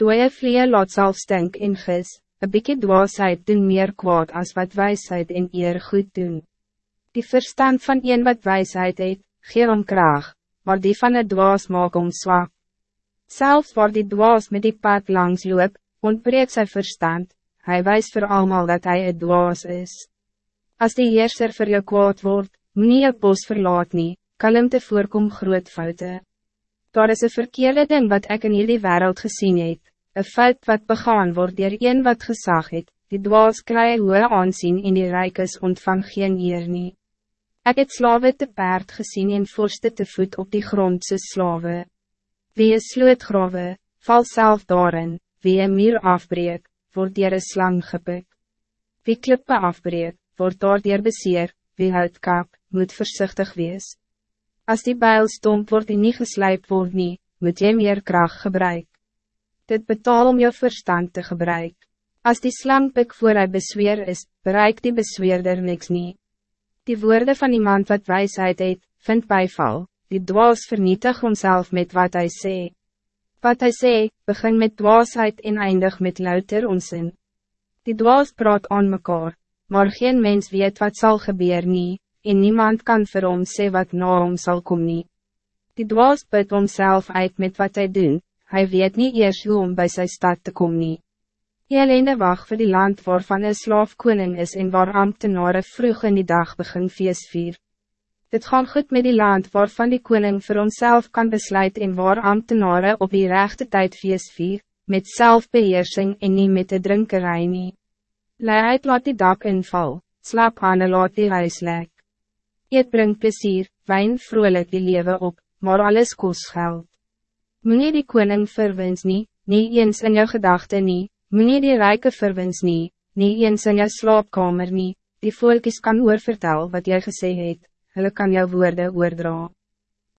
Dooie vlee laat self stink en gis, een bykie dwaasheid doen meer kwaad als wat wijsheid en eer goed doen. Die verstand van een wat wijsheid het, gee om kraag, maar die van het dwaas maak om zwak. Zelfs waar die dwaas met die pad langs loop, ontbreekt zijn verstand, hij wijst voor allemaal dat hij het dwaas is. Als die heerser voor je kwaad wordt, moet je bos verlaat nie, kan hem te voorkom groot foute. Daar is een verkeerde ding wat ik in jullie wereld gezien heb, een fout wat begaan wordt door een wat gezag het, die dwaas kry hoe aansien in die rijkes ontvang geen eer nie. Ek het slawe te paard gezien en vorste te voet op die grondse slawe. Wie een slootgrawe, val self daarin, wie een muur afbreek, word dier een slang gepik. Wie klippe afbreek, word daar dier beseer, wie hout kap, moet voorzichtig wees. Als die bijl stomp wordt en niet geslijpt wordt nie, moet je meer kracht gebruik. Dit betaal om je verstand te gebruik. Als die slang pik voor hij besweer is, bereikt die besweerder niks niet. Die woorden van iemand wat wijsheid het, vindt bijval, die dwaas vernietig homself met wat hij zei. Wat hij zei, begin met dwaasheid en eindig met louter onzin. Die dwaas praat aan mekaar, maar geen mens weet wat zal gebeuren nie, en niemand kan vir hom sê wat na hom sal kom nie. Die dwaas put homself uit met wat hij doen, hij weet niet eers hoe om bij zijn stad te komen. nie. Jelene wacht voor die land waarvan een slaaf koning is en waar ambtenaren vroeg in die dag begin feest vier. Dit gaan goed met die land waarvan die koning voor onszelf kan besluiten en waar ambtenaren op die rechte tijd feest vier, met zelfbeheersing en niet met de drinkerij nie. Leiheid laat die dak inval, slaap aan laat die huis lek. Eet bring plezier, wijn vrolijk die leven op, maar alles kost geld. Meneer die koning verwens nie, nie eens in jou gedachte nie, meneer die rijke verwens nie, nie eens in jou slaapkamer nie, die volkies kan oorvertel wat jy gesê het. Hulle kan jou woorde oordra.